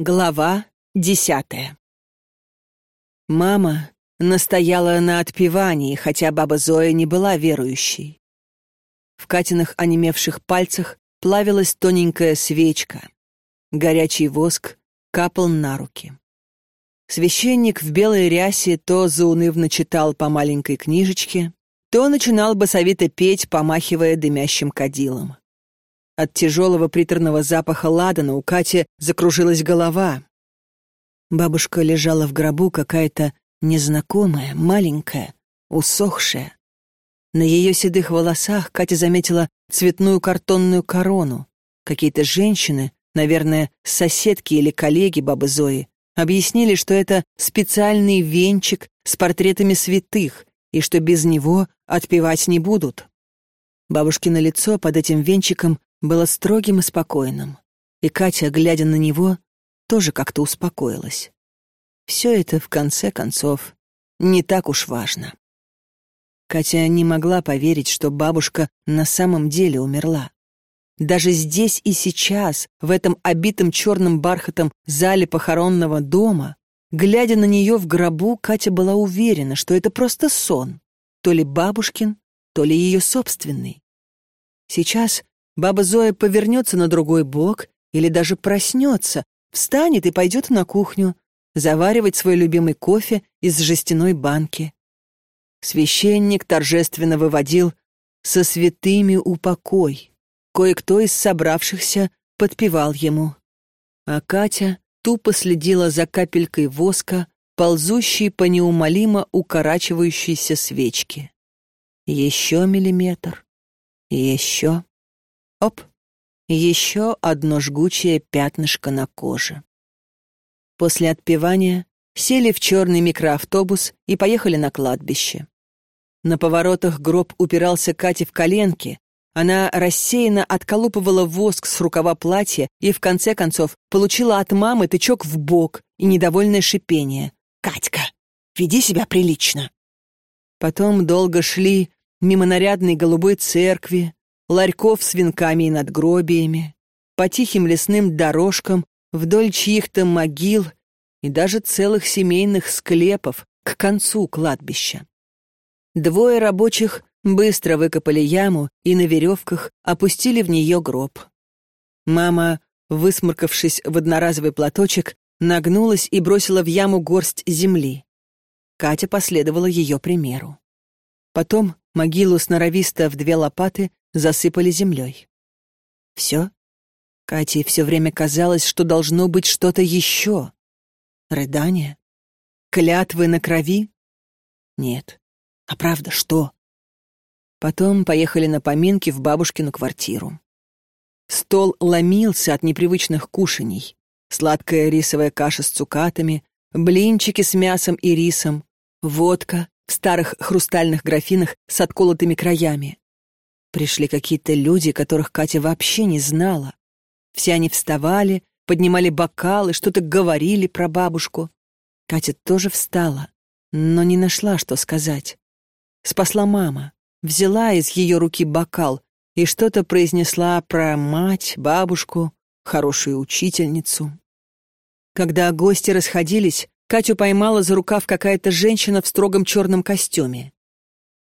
Глава десятая Мама настояла на отпевании, хотя баба Зоя не была верующей. В Катиных онемевших пальцах плавилась тоненькая свечка. Горячий воск капал на руки. Священник в белой рясе то заунывно читал по маленькой книжечке, то начинал басовито петь, помахивая дымящим кадилом. От тяжелого приторного запаха ладана у Кати закружилась голова. Бабушка лежала в гробу какая-то незнакомая, маленькая, усохшая. На ее седых волосах Катя заметила цветную картонную корону. Какие-то женщины, наверное, соседки или коллеги бабы Зои, объяснили, что это специальный венчик с портретами святых и что без него отпевать не будут. Бабушкино лицо под этим венчиком было строгим и спокойным, и Катя, глядя на него, тоже как-то успокоилась. Все это, в конце концов, не так уж важно. Катя не могла поверить, что бабушка на самом деле умерла. Даже здесь и сейчас, в этом обитом черным бархатом зале похоронного дома, глядя на нее в гробу, Катя была уверена, что это просто сон, то ли бабушкин, то ли ее собственный. Сейчас Баба Зоя повернется на другой бок или даже проснется, встанет и пойдет на кухню, заваривать свой любимый кофе из жестяной банки. Священник торжественно выводил «со святыми упокой». Кое-кто из собравшихся подпевал ему. А Катя тупо следила за капелькой воска, ползущей по неумолимо укорачивающейся свечке. Еще миллиметр. Еще. Оп! Еще одно жгучее пятнышко на коже. После отпевания сели в черный микроавтобус и поехали на кладбище. На поворотах гроб упирался Кате в коленки, она рассеянно отколупывала воск с рукава платья и, в конце концов, получила от мамы тычок в бок и недовольное шипение. «Катька, веди себя прилично!» Потом долго шли мимо нарядной голубой церкви, ларьков с венками и надгробиями, по тихим лесным дорожкам, вдоль чьих-то могил и даже целых семейных склепов к концу кладбища. Двое рабочих быстро выкопали яму и на веревках опустили в нее гроб. Мама, высморкавшись в одноразовый платочек, нагнулась и бросила в яму горсть земли. Катя последовала ее примеру. Потом могилу сноровисто в две лопаты засыпали землей. Все? Кате все время казалось, что должно быть что-то еще. Рыдание? Клятвы на крови? Нет. А правда, что? Потом поехали на поминки в бабушкину квартиру. Стол ломился от непривычных кушаний. Сладкая рисовая каша с цукатами, блинчики с мясом и рисом, водка в старых хрустальных графинах с отколотыми краями, Пришли какие-то люди, которых Катя вообще не знала. Все они вставали, поднимали бокалы, что-то говорили про бабушку. Катя тоже встала, но не нашла, что сказать. Спасла мама, взяла из ее руки бокал и что-то произнесла про мать, бабушку, хорошую учительницу. Когда гости расходились, Катю поймала за рукав какая-то женщина в строгом черном костюме.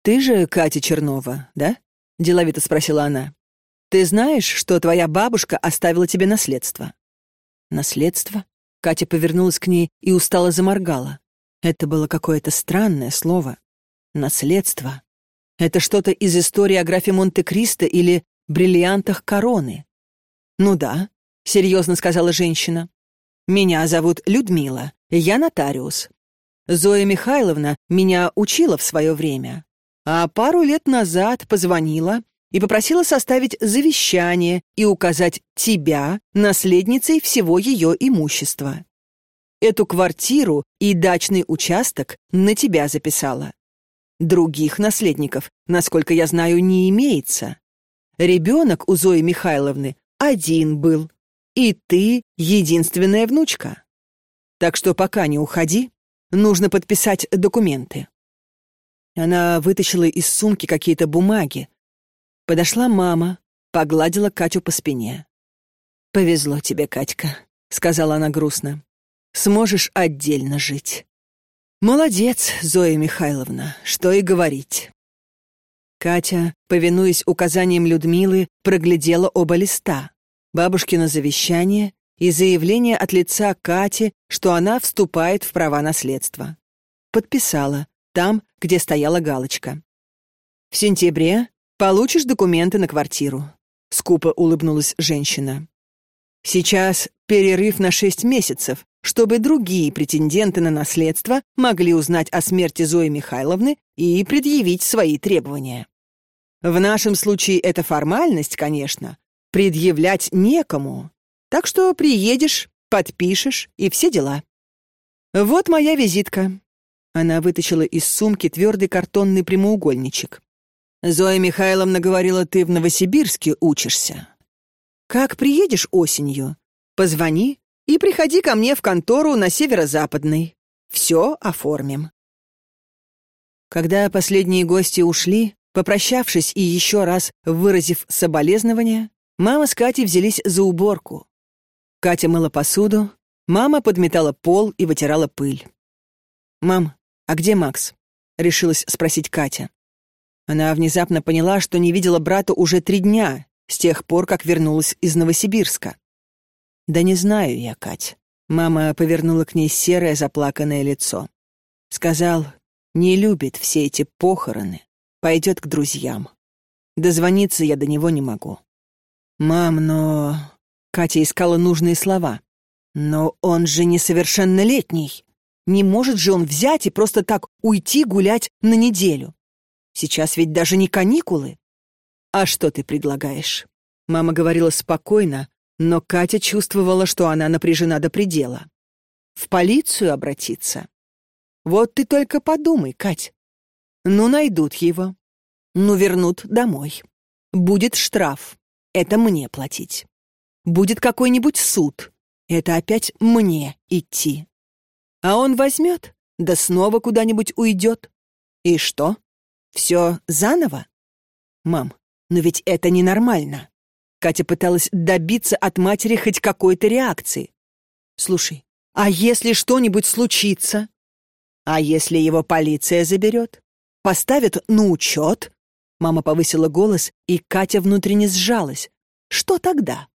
«Ты же Катя Чернова, да?» — деловито спросила она. «Ты знаешь, что твоя бабушка оставила тебе наследство?» «Наследство?» Катя повернулась к ней и устало заморгала. Это было какое-то странное слово. «Наследство». Это что-то из истории о графе Монте-Кристо или бриллиантах короны. «Ну да», — серьезно сказала женщина. «Меня зовут Людмила, я нотариус. Зоя Михайловна меня учила в свое время а пару лет назад позвонила и попросила составить завещание и указать тебя наследницей всего ее имущества. Эту квартиру и дачный участок на тебя записала. Других наследников, насколько я знаю, не имеется. Ребенок у Зои Михайловны один был, и ты единственная внучка. Так что пока не уходи, нужно подписать документы. Она вытащила из сумки какие-то бумаги. Подошла мама, погладила Катю по спине. «Повезло тебе, Катька. сказала она грустно. «Сможешь отдельно жить». «Молодец, Зоя Михайловна, что и говорить». Катя, повинуясь указаниям Людмилы, проглядела оба листа. Бабушкино завещание и заявление от лица Кати, что она вступает в права наследства. Подписала, там, где стояла галочка. «В сентябре получишь документы на квартиру», — скупо улыбнулась женщина. «Сейчас перерыв на шесть месяцев, чтобы другие претенденты на наследство могли узнать о смерти Зои Михайловны и предъявить свои требования. В нашем случае это формальность, конечно, предъявлять некому, так что приедешь, подпишешь и все дела. Вот моя визитка. Она вытащила из сумки твердый картонный прямоугольничек. Зоя Михайловна говорила, ты в Новосибирске учишься. Как приедешь осенью, позвони и приходи ко мне в контору на северо-западной. Все оформим. Когда последние гости ушли, попрощавшись и еще раз выразив соболезнования, мама с Катей взялись за уборку. Катя мыла посуду, мама подметала пол и вытирала пыль. «Мам, а где Макс?» — решилась спросить Катя. Она внезапно поняла, что не видела брата уже три дня, с тех пор, как вернулась из Новосибирска. «Да не знаю я, Кать». Мама повернула к ней серое заплаканное лицо. Сказал, не любит все эти похороны, пойдет к друзьям. Дозвониться я до него не могу. «Мам, но...» Катя искала нужные слова. «Но он же несовершеннолетний. Не может же он взять и просто так уйти гулять на неделю. Сейчас ведь даже не каникулы. А что ты предлагаешь? Мама говорила спокойно, но Катя чувствовала, что она напряжена до предела. В полицию обратиться? Вот ты только подумай, Кать. Ну, найдут его. Ну, вернут домой. Будет штраф. Это мне платить. Будет какой-нибудь суд. Это опять мне идти. А он возьмет, да снова куда-нибудь уйдет. И что? Все заново? Мам, но ведь это ненормально. Катя пыталась добиться от матери хоть какой-то реакции. Слушай, а если что-нибудь случится? А если его полиция заберет? Поставят на учет? Мама повысила голос, и Катя внутренне сжалась. Что тогда?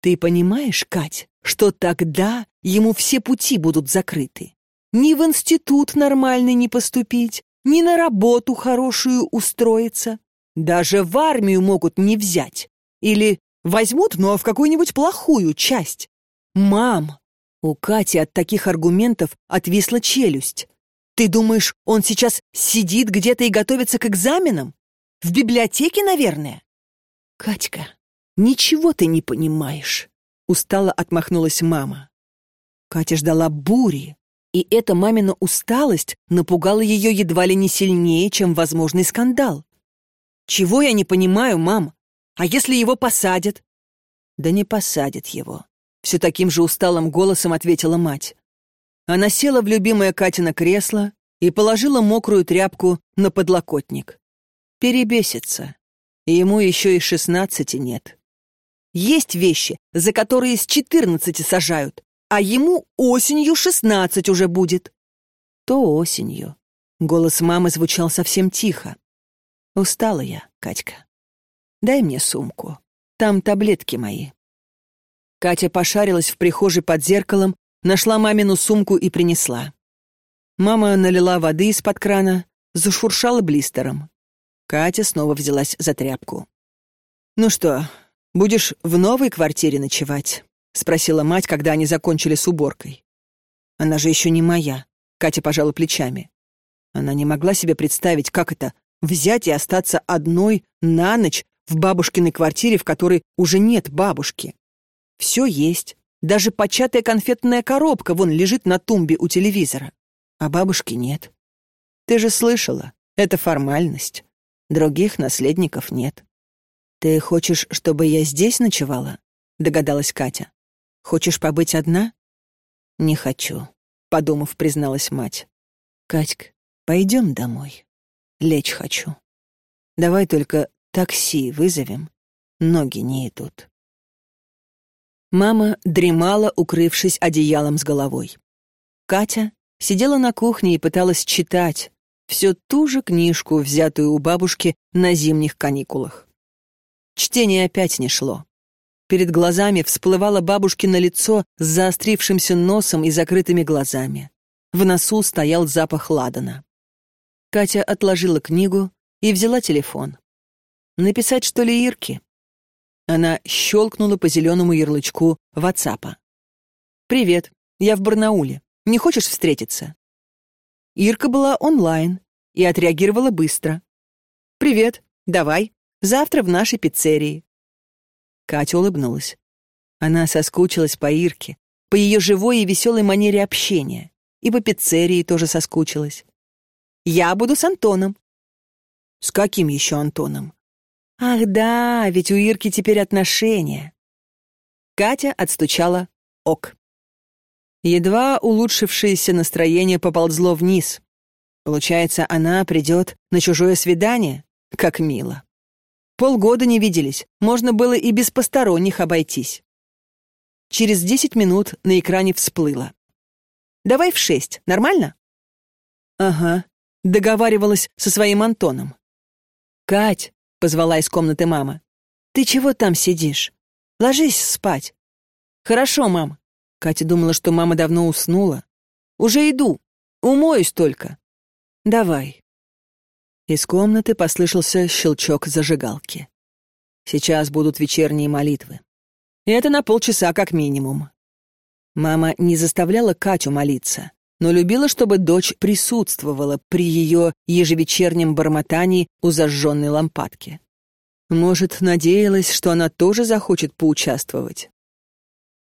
Ты понимаешь, Кать, что тогда ему все пути будут закрыты? Ни в институт нормальный не поступить, ни на работу хорошую устроиться. Даже в армию могут не взять. Или возьмут, но в какую-нибудь плохую часть. Мам, у Кати от таких аргументов отвисла челюсть. Ты думаешь, он сейчас сидит где-то и готовится к экзаменам? В библиотеке, наверное? Катька, ничего ты не понимаешь. Устало отмахнулась мама. Катя ждала бури, и эта мамина усталость напугала ее едва ли не сильнее, чем возможный скандал. «Чего я не понимаю, мам? А если его посадят?» «Да не посадят его», — все таким же усталым голосом ответила мать. Она села в любимое Катино кресло и положила мокрую тряпку на подлокотник. Перебесится. Ему еще и шестнадцати нет. Есть вещи, за которые с четырнадцати сажают, а ему осенью шестнадцать уже будет. То осенью. Голос мамы звучал совсем тихо. Устала я, Катька. Дай мне сумку. Там таблетки мои. Катя пошарилась в прихожей под зеркалом, нашла мамину сумку и принесла. Мама налила воды из-под крана, зашуршала блистером. Катя снова взялась за тряпку. «Ну что, будешь в новой квартире ночевать?» — спросила мать, когда они закончили с уборкой. «Она же еще не моя», — Катя пожала плечами. Она не могла себе представить, как это — взять и остаться одной на ночь в бабушкиной квартире, в которой уже нет бабушки. Все есть, даже початая конфетная коробка вон лежит на тумбе у телевизора. А бабушки нет. Ты же слышала, это формальность. Других наследников нет. Ты хочешь, чтобы я здесь ночевала? Догадалась Катя. Хочешь побыть одна?» «Не хочу», — подумав, призналась мать. «Катька, пойдем домой. Лечь хочу. Давай только такси вызовем. Ноги не идут». Мама дремала, укрывшись одеялом с головой. Катя сидела на кухне и пыталась читать все ту же книжку, взятую у бабушки на зимних каникулах. Чтение опять не шло. Перед глазами всплывало бабушкино лицо с заострившимся носом и закрытыми глазами. В носу стоял запах ладана. Катя отложила книгу и взяла телефон. Написать, что ли, Ирке? Она щелкнула по зеленому ярлычку ватсапа. «Привет, я в Барнауле. Не хочешь встретиться?» Ирка была онлайн и отреагировала быстро. «Привет, давай, завтра в нашей пиццерии». Катя улыбнулась. Она соскучилась по Ирке, по ее живой и веселой манере общения, и по пиццерии тоже соскучилась. «Я буду с Антоном». «С каким еще Антоном?» «Ах да, ведь у Ирки теперь отношения». Катя отстучала «ок». Едва улучшившееся настроение поползло вниз. Получается, она придет на чужое свидание? Как мило. Полгода не виделись, можно было и без посторонних обойтись. Через десять минут на экране всплыло. «Давай в шесть, нормально?» «Ага», — договаривалась со своим Антоном. «Кать», — позвала из комнаты мама, — «ты чего там сидишь? Ложись спать». «Хорошо, мам». Катя думала, что мама давно уснула. «Уже иду. Умоюсь только». «Давай». Из комнаты послышался щелчок зажигалки. Сейчас будут вечерние молитвы. И это на полчаса как минимум. Мама не заставляла Катю молиться, но любила, чтобы дочь присутствовала при ее ежевечернем бормотании у зажженной лампадки. Может, надеялась, что она тоже захочет поучаствовать.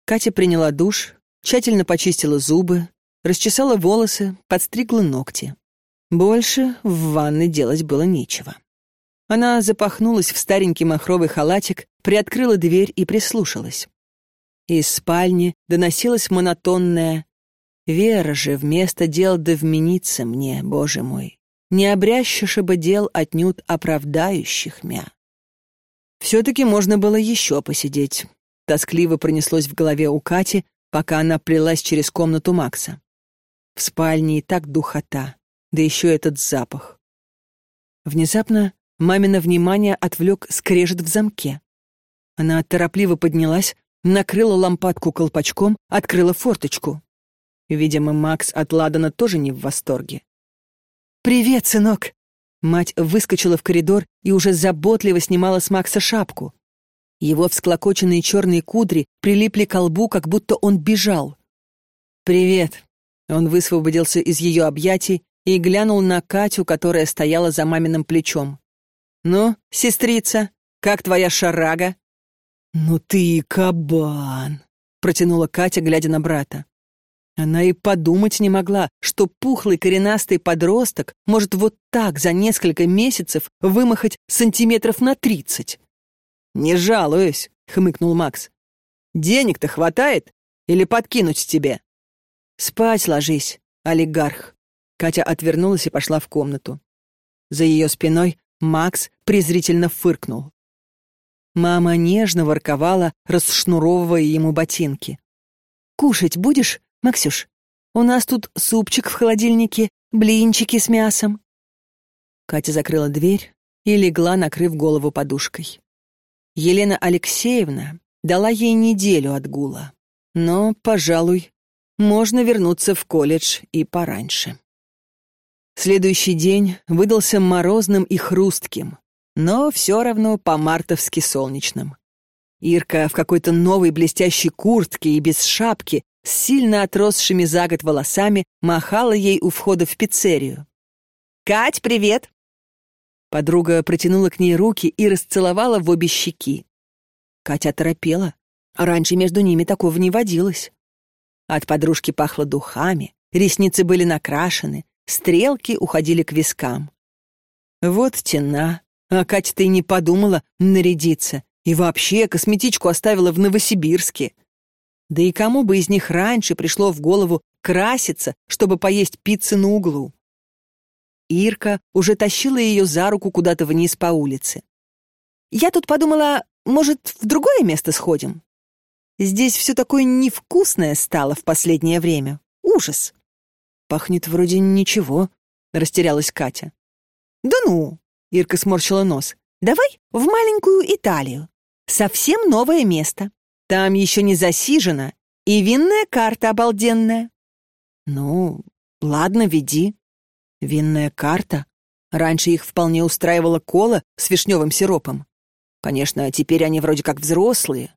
Катя приняла душ, тщательно почистила зубы, расчесала волосы, подстригла ногти. Больше в ванной делать было нечего. Она запахнулась в старенький махровый халатик, приоткрыла дверь и прислушалась. Из спальни доносилась монотонная «Вера же вместо дел да вменится мне, Боже мой, не обрящешь бы дел отнюдь оправдающих мя». Все-таки можно было еще посидеть. Тоскливо пронеслось в голове у Кати, пока она плелась через комнату Макса. В спальне и так духота да еще этот запах. Внезапно мамино внимание отвлек скрежет в замке. Она торопливо поднялась, накрыла лампадку колпачком, открыла форточку. Видимо, Макс от Ладана тоже не в восторге. «Привет, сынок!» Мать выскочила в коридор и уже заботливо снимала с Макса шапку. Его всклокоченные черные кудри прилипли к лбу, как будто он бежал. «Привет!» Он высвободился из ее объятий и глянул на Катю, которая стояла за маминым плечом. «Ну, сестрица, как твоя шарага?» «Ну ты и кабан!» — протянула Катя, глядя на брата. Она и подумать не могла, что пухлый коренастый подросток может вот так за несколько месяцев вымахать сантиметров на тридцать. «Не жалуюсь», — хмыкнул Макс. «Денег-то хватает? Или подкинуть тебе?» «Спать ложись, олигарх», Катя отвернулась и пошла в комнату. За ее спиной Макс презрительно фыркнул. Мама нежно ворковала, расшнуровывая ему ботинки. «Кушать будешь, Максюш? У нас тут супчик в холодильнике, блинчики с мясом». Катя закрыла дверь и легла, накрыв голову подушкой. Елена Алексеевна дала ей неделю отгула. Но, пожалуй, можно вернуться в колледж и пораньше. Следующий день выдался морозным и хрустким, но все равно по-мартовски солнечным. Ирка в какой-то новой блестящей куртке и без шапки, с сильно отросшими за год волосами, махала ей у входа в пиццерию. «Кать, привет!» Подруга протянула к ней руки и расцеловала в обе щеки. Катя торопела. Раньше между ними такого не водилось. От подружки пахло духами, ресницы были накрашены, Стрелки уходили к вискам. Вот тена. А Катя-то и не подумала нарядиться. И вообще косметичку оставила в Новосибирске. Да и кому бы из них раньше пришло в голову краситься, чтобы поесть пиццы на углу? Ирка уже тащила ее за руку куда-то вниз по улице. «Я тут подумала, может, в другое место сходим? Здесь все такое невкусное стало в последнее время. Ужас. Пахнет вроде ничего, растерялась Катя. Да ну, Ирка сморщила нос. Давай в маленькую Италию. Совсем новое место. Там еще не засижено, и винная карта обалденная. Ну, ладно, веди. Винная карта? Раньше их вполне устраивала кола с вишневым сиропом. Конечно, теперь они вроде как взрослые.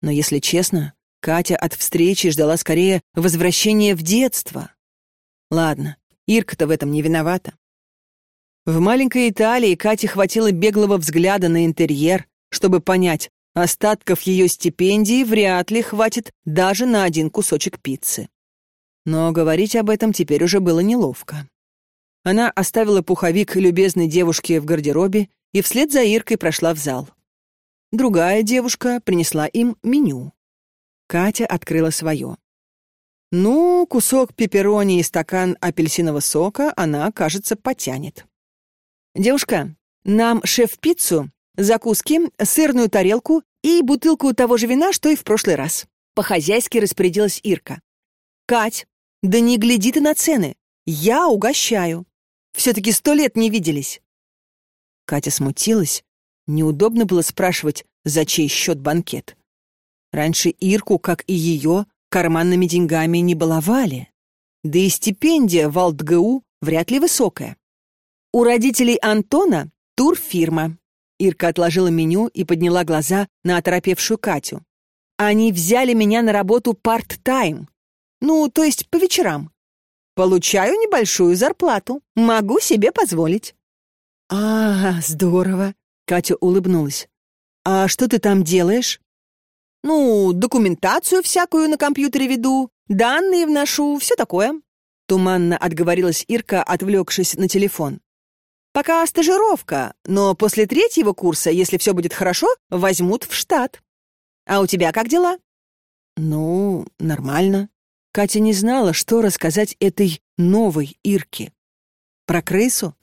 Но, если честно, Катя от встречи ждала скорее возвращения в детство. Ладно, Ирка-то в этом не виновата. В маленькой Италии Кате хватило беглого взгляда на интерьер, чтобы понять, остатков ее стипендии вряд ли хватит даже на один кусочек пиццы. Но говорить об этом теперь уже было неловко. Она оставила пуховик любезной девушке в гардеробе и вслед за Иркой прошла в зал. Другая девушка принесла им меню. Катя открыла свое. Ну, кусок пепперони и стакан апельсинового сока она, кажется, потянет. «Девушка, нам шеф-пиццу, закуски, сырную тарелку и бутылку того же вина, что и в прошлый раз». По-хозяйски распорядилась Ирка. «Кать, да не гляди ты на цены. Я угощаю. Все-таки сто лет не виделись». Катя смутилась. Неудобно было спрашивать, за чей счет банкет. Раньше Ирку, как и ее, карманными деньгами не баловали. Да и стипендия в АлтГУ вряд ли высокая. У родителей Антона турфирма. Ирка отложила меню и подняла глаза на оторопевшую Катю. Они взяли меня на работу парт-тайм. Ну, то есть по вечерам. Получаю небольшую зарплату. Могу себе позволить. А, здорово. Катя улыбнулась. А что ты там делаешь? Ну, документацию всякую на компьютере веду, данные вношу, все такое. Туманно отговорилась Ирка, отвлекшись на телефон. Пока стажировка, но после третьего курса, если все будет хорошо, возьмут в штат. А у тебя как дела? Ну, нормально. Катя не знала, что рассказать этой новой Ирке. Про крысу?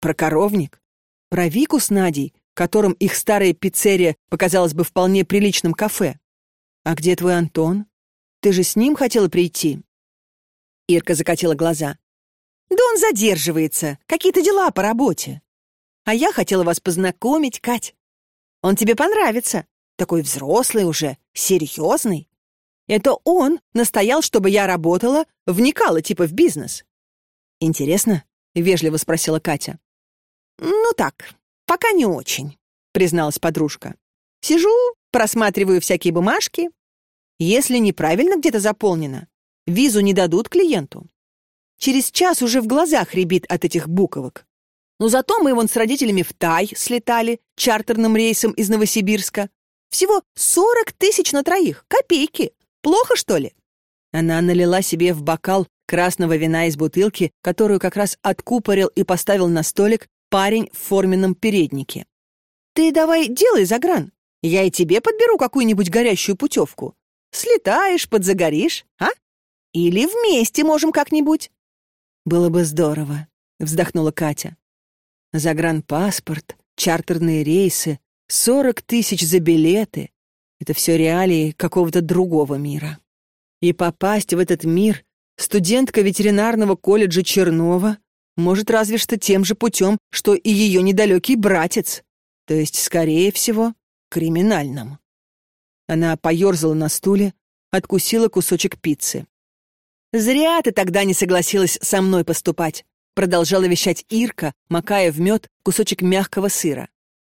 Про коровник? Про Вику с Надей, которым их старая пиццерия показалась бы вполне приличным кафе? А где твой Антон? Ты же с ним хотела прийти? Ирка закатила глаза. Да он задерживается, какие-то дела по работе. А я хотела вас познакомить, Кать. Он тебе понравится. Такой взрослый уже, серьезный. Это он настоял, чтобы я работала, вникала типа в бизнес. Интересно? Вежливо спросила Катя. Ну так, пока не очень, призналась подружка. Сижу, просматриваю всякие бумажки. Если неправильно где-то заполнено, визу не дадут клиенту. Через час уже в глазах рябит от этих буковок. Но зато мы вон с родителями в Тай слетали чартерным рейсом из Новосибирска. Всего сорок тысяч на троих. Копейки. Плохо, что ли?» Она налила себе в бокал красного вина из бутылки, которую как раз откупорил и поставил на столик парень в форменном переднике. «Ты давай делай загран. Я и тебе подберу какую-нибудь горящую путевку. Слетаешь, подзагоришь, а? Или вместе можем как-нибудь. «Было бы здорово», — вздохнула Катя. «Загранпаспорт, чартерные рейсы, сорок тысяч за билеты — это все реалии какого-то другого мира. И попасть в этот мир студентка ветеринарного колледжа Чернова может разве что тем же путем, что и ее недалекий братец, то есть, скорее всего, криминальным». Она поерзала на стуле, откусила кусочек пиццы. «Зря ты тогда не согласилась со мной поступать», продолжала вещать Ирка, макая в мед кусочек мягкого сыра.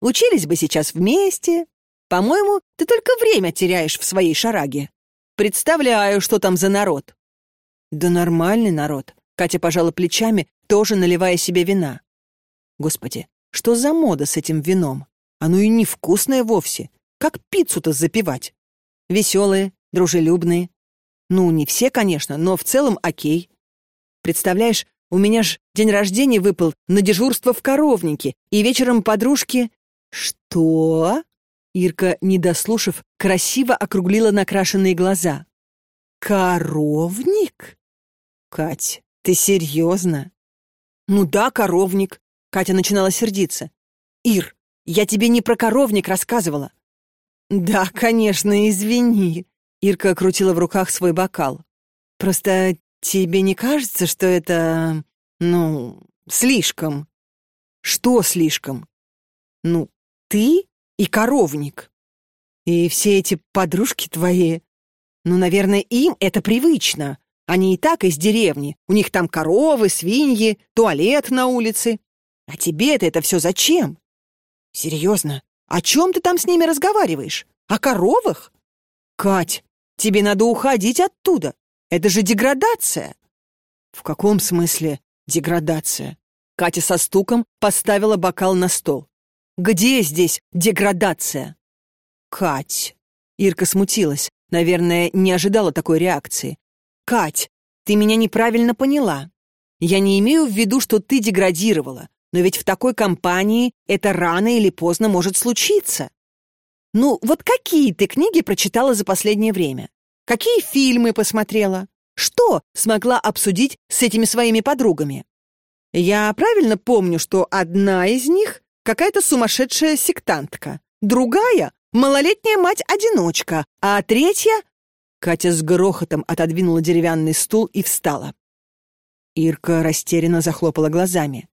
«Учились бы сейчас вместе. По-моему, ты только время теряешь в своей шараге. Представляю, что там за народ». «Да нормальный народ», — Катя пожала плечами, тоже наливая себе вина. «Господи, что за мода с этим вином? Оно и невкусное вовсе. Как пиццу-то запивать? Веселые, дружелюбные, ну, не все, конечно, но в целом окей. Представляешь, у меня ж день рождения выпал на дежурство в коровнике, и вечером подружки... Что? Ирка, не дослушав, красиво округлила накрашенные глаза. Коровник? Кать, ты серьезно? Ну да, коровник. Катя начинала сердиться. Ир, я тебе не про коровник рассказывала. Да, конечно, извини. Ирка крутила в руках свой бокал. «Просто тебе не кажется, что это... ну, слишком?» «Что слишком?» «Ну, ты и коровник. И все эти подружки твои. Ну, наверное, им это привычно. Они и так из деревни. У них там коровы, свиньи, туалет на улице. А тебе-то это все зачем? Серьезно, о чем ты там с ними разговариваешь? О коровах? Кать, тебе надо уходить оттуда. Это же деградация. В каком смысле деградация? Катя со стуком поставила бокал на стол. Где здесь деградация? Кать. Ирка смутилась. Наверное, не ожидала такой реакции. Кать, ты меня неправильно поняла. Я не имею в виду, что ты деградировала, но ведь в такой компании это рано или поздно может случиться. Ну, вот какие ты книги прочитала за последнее время? Какие фильмы посмотрела? Что смогла обсудить с этими своими подругами? Я правильно помню, что одна из них какая-то сумасшедшая сектантка, другая — малолетняя мать-одиночка, а третья Катя с грохотом отодвинула деревянный стул и встала. Ирка растерянно захлопала глазами.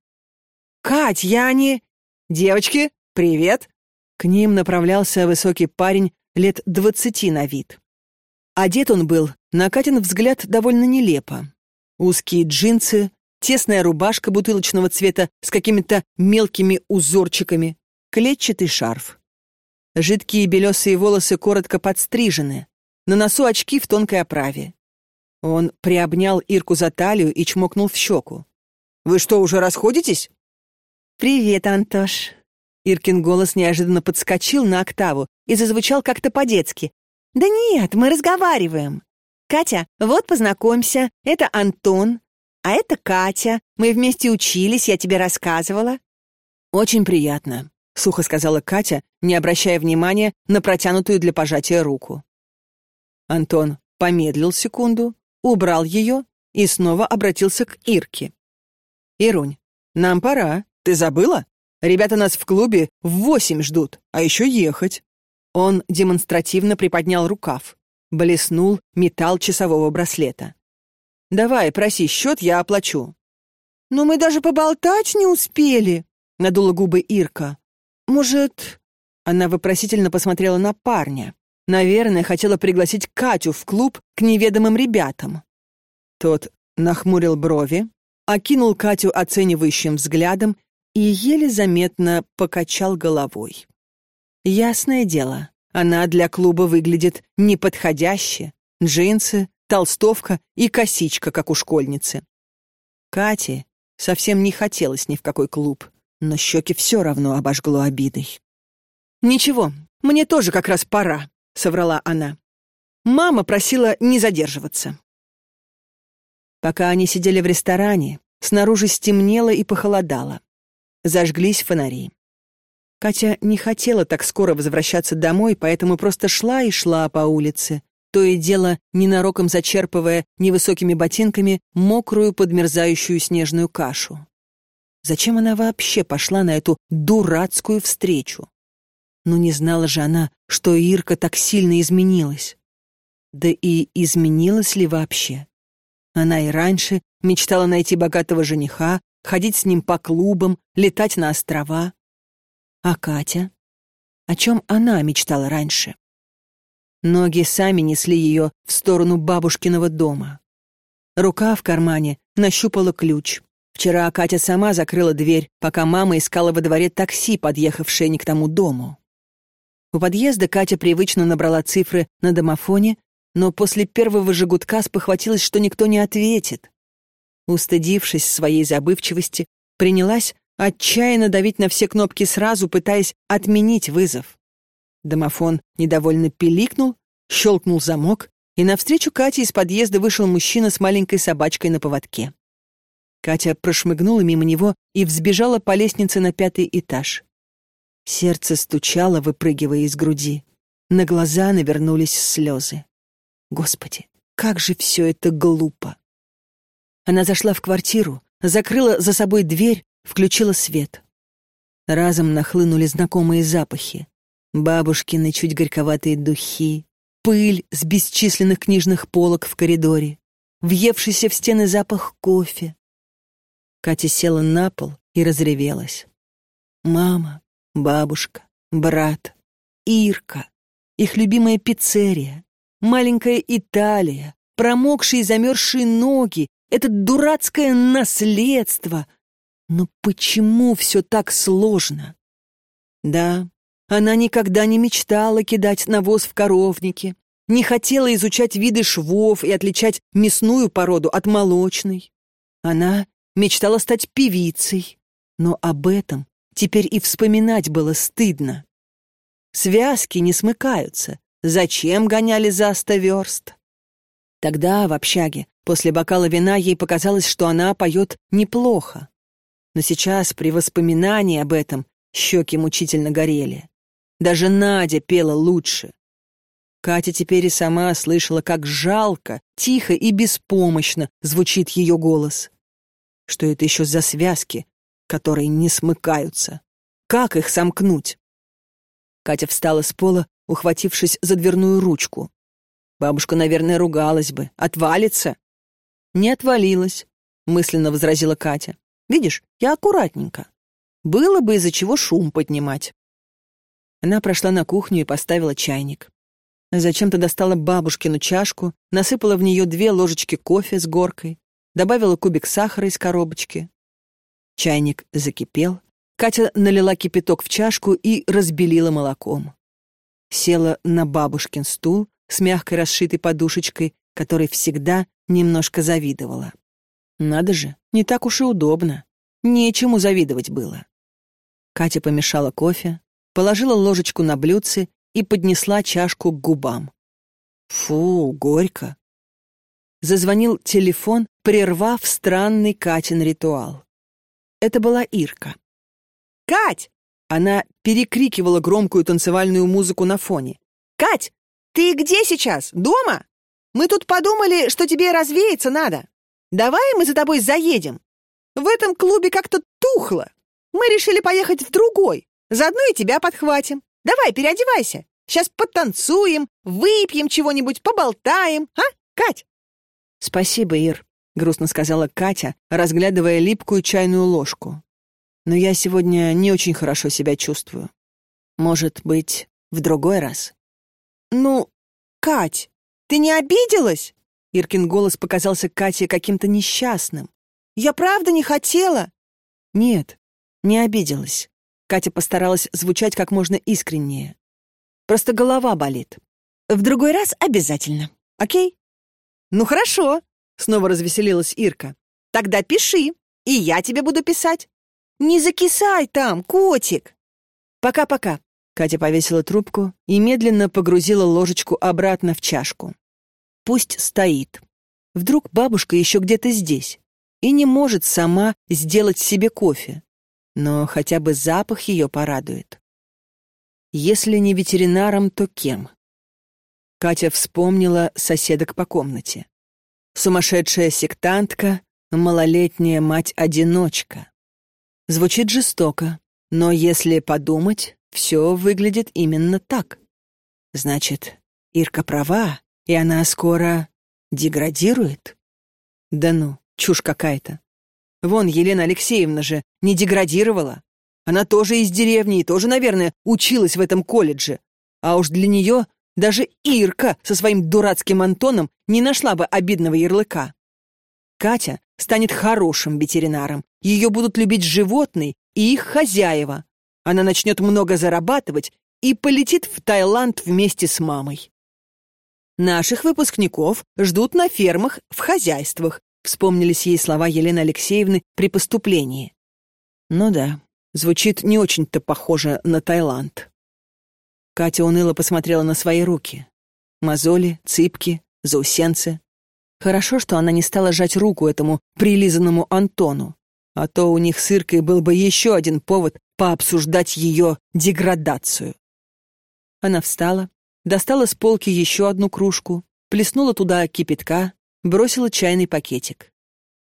«Кать, я не...» «Девочки, привет!» К ним направлялся высокий парень лет двадцати на вид. Одет он был, на Катин взгляд, довольно нелепо. Узкие джинсы, тесная рубашка бутылочного цвета с какими-то мелкими узорчиками, клетчатый шарф. Жидкие белесые волосы коротко подстрижены, на носу очки в тонкой оправе. Он приобнял Ирку за талию и чмокнул в щеку. «Вы что, уже расходитесь?» «Привет, Антош». Иркин голос неожиданно подскочил на октаву и зазвучал как-то по-детски. «Да нет, мы разговариваем. Катя, вот познакомься, это Антон, а это Катя. Мы вместе учились, я тебе рассказывала». «Очень приятно», — сухо сказала Катя, не обращая внимания на протянутую для пожатия руку. Антон помедлил секунду, убрал ее и снова обратился к Ирке. «Ирунь, нам пора. Ты забыла? Ребята нас в клубе в восемь ждут, а еще ехать». Он демонстративно приподнял рукав. Блеснул металл часового браслета. «Давай, проси счет, я оплачу». «Но мы даже поболтать не успели», — надула губы Ирка. «Может...» Она вопросительно посмотрела на парня. Наверное, хотела пригласить Катю в клуб к неведомым ребятам. Тот нахмурил брови, окинул Катю оценивающим взглядом и еле заметно покачал головой. Ясное дело, она для клуба выглядит неподходяще. Джинсы, толстовка и косичка, как у школьницы. Кате совсем не хотелось ни в какой клуб, но щеки все равно обожгло обидой. «Ничего, мне тоже как раз пора», — соврала она. Мама просила не задерживаться. Пока они сидели в ресторане, снаружи стемнело и похолодало. Зажглись фонари. Катя не хотела так скоро возвращаться домой, поэтому просто шла и шла по улице, то и дело ненароком зачерпывая невысокими ботинками мокрую подмерзающую снежную кашу. Зачем она вообще пошла на эту дурацкую встречу? Но не знала же она, что Ирка так сильно изменилась. Да и изменилась ли вообще? Она и раньше мечтала найти богатого жениха, ходить с ним по клубам, летать на острова. А Катя? О чем она мечтала раньше? Ноги сами несли ее в сторону бабушкиного дома. Рука в кармане нащупала ключ. Вчера Катя сама закрыла дверь, пока мама искала во дворе такси, подъехавшее не к тому дому. У подъезда Катя привычно набрала цифры на домофоне, но после первого же гудка спохватилась, что никто не ответит. Устыдившись своей забывчивости, принялась отчаянно давить на все кнопки сразу, пытаясь отменить вызов. Домофон недовольно пиликнул, щелкнул замок, и навстречу Кате из подъезда вышел мужчина с маленькой собачкой на поводке. Катя прошмыгнула мимо него и взбежала по лестнице на пятый этаж. Сердце стучало, выпрыгивая из груди. На глаза навернулись слезы. Господи, как же все это глупо! Она зашла в квартиру, закрыла за собой дверь, включила свет. Разом нахлынули знакомые запахи. Бабушкины чуть горьковатые духи, пыль с бесчисленных книжных полок в коридоре, въевшийся в стены запах кофе. Катя села на пол и разревелась. Мама, бабушка, брат, Ирка, их любимая пиццерия, маленькая Италия, промокшие и замерзшие ноги, это дурацкое наследство. Но почему все так сложно? Да, она никогда не мечтала кидать навоз в коровнике, не хотела изучать виды швов и отличать мясную породу от молочной. Она мечтала стать певицей, но об этом теперь и вспоминать было стыдно. Связки не смыкаются. Зачем гоняли за сто верст? Тогда, в общаге, после бокала вина ей показалось, что она поет неплохо. Но сейчас, при воспоминании об этом, щеки мучительно горели. Даже Надя пела лучше. Катя теперь и сама слышала, как жалко, тихо и беспомощно звучит ее голос. Что это еще за связки, которые не смыкаются? Как их сомкнуть? Катя встала с пола, ухватившись за дверную ручку. Бабушка, наверное, ругалась бы. Отвалится. Не отвалилась, мысленно возразила Катя. Видишь, я аккуратненько. Было бы из-за чего шум поднимать. Она прошла на кухню и поставила чайник. Зачем-то достала бабушкину чашку, насыпала в нее две ложечки кофе с горкой, добавила кубик сахара из коробочки. Чайник закипел. Катя налила кипяток в чашку и разбелила молоком. Села на бабушкин стул с мягкой расшитой подушечкой, которой всегда немножко завидовала. Надо же, не так уж и удобно. Нечему завидовать было. Катя помешала кофе, положила ложечку на блюдце и поднесла чашку к губам. Фу, горько. Зазвонил телефон, прервав странный Катин ритуал. Это была Ирка. «Кать!» Она перекрикивала громкую танцевальную музыку на фоне. «Кать, ты где сейчас? Дома? Мы тут подумали, что тебе развеяться надо. Давай мы за тобой заедем. В этом клубе как-то тухло. Мы решили поехать в другой. Заодно и тебя подхватим. Давай, переодевайся. Сейчас потанцуем, выпьем чего-нибудь, поболтаем, а, Кать?» «Спасибо, Ир», — грустно сказала Катя, разглядывая липкую чайную ложку. «Но я сегодня не очень хорошо себя чувствую. Может быть, в другой раз?» «Ну, Кать, ты не обиделась?» Иркин голос показался Кате каким-то несчастным. «Я правда не хотела?» «Нет, не обиделась. Катя постаралась звучать как можно искреннее. Просто голова болит. В другой раз обязательно. Окей? Ну хорошо, снова развеселилась Ирка. Тогда пиши, и я тебе буду писать. Не закисай там, котик. Пока-пока. Катя повесила трубку и медленно погрузила ложечку обратно в чашку. Пусть стоит. Вдруг бабушка еще где-то здесь и не может сама сделать себе кофе но хотя бы запах ее порадует. Если не ветеринаром, то кем? Катя вспомнила соседок по комнате. Сумасшедшая сектантка, малолетняя мать-одиночка. Звучит жестоко, но если подумать, все выглядит именно так. Значит, Ирка права, и она скоро деградирует? Да ну, чушь какая-то. Вон, Елена Алексеевна же не деградировала. Она тоже из деревни и тоже, наверное, училась в этом колледже. А уж для нее даже Ирка со своим дурацким Антоном не нашла бы обидного ярлыка. Катя станет хорошим ветеринаром. Ее будут любить животные и их хозяева. Она начнет много зарабатывать и полетит в Таиланд вместе с мамой. Наших выпускников ждут на фермах в хозяйствах, Вспомнились ей слова Елены Алексеевны при поступлении. Ну да, звучит не очень-то похоже на Таиланд. Катя уныло посмотрела на свои руки. Мозоли, цыпки, заусенцы. Хорошо, что она не стала жать руку этому прилизанному Антону, а то у них с Иркой был бы еще один повод пообсуждать ее деградацию. Она встала, достала с полки еще одну кружку, плеснула туда кипятка, бросила чайный пакетик.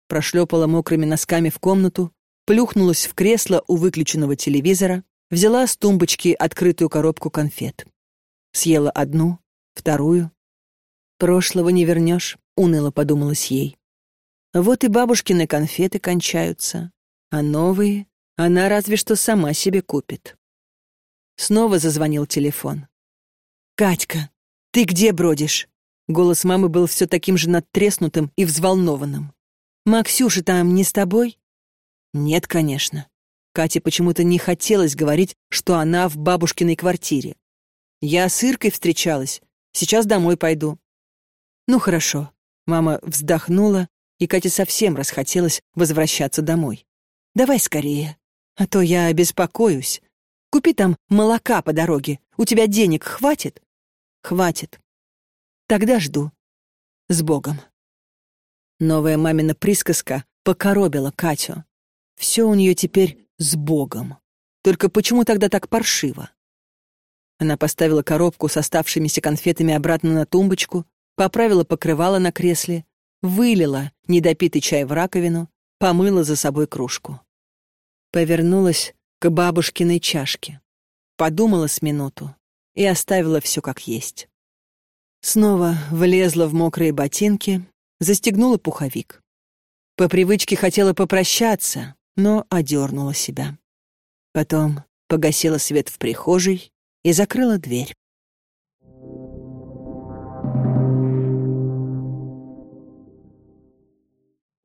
Прошлепала мокрыми носками в комнату, плюхнулась в кресло у выключенного телевизора, взяла с тумбочки открытую коробку конфет. Съела одну, Вторую. Прошлого не вернешь, уныло подумалось ей. Вот и бабушкины конфеты кончаются, а новые она разве что сама себе купит. Снова зазвонил телефон. «Катька, ты где бродишь?» Голос мамы был все таким же надтреснутым и взволнованным. «Максюша там не с тобой?» «Нет, конечно». Кате почему-то не хотелось говорить, что она в бабушкиной квартире. «Я с Иркой встречалась. Сейчас домой пойду». «Ну, хорошо». Мама вздохнула, и Кате совсем расхотелось возвращаться домой. «Давай скорее, а то я беспокоюсь. Купи там молока по дороге. У тебя денег хватит?» «Хватит». «Тогда жду. С Богом». Новая мамина присказка покоробила Катю. Все у нее теперь с Богом. Только почему тогда так паршиво? Она поставила коробку с оставшимися конфетами обратно на тумбочку, поправила покрывало на кресле, вылила недопитый чай в раковину, помыла за собой кружку. Повернулась к бабушкиной чашке. Подумала с минуту и оставила все как есть. Снова влезла в мокрые ботинки, застегнула пуховик. По привычке хотела попрощаться, но одернула себя. Потом погасила свет в прихожей и закрыла дверь.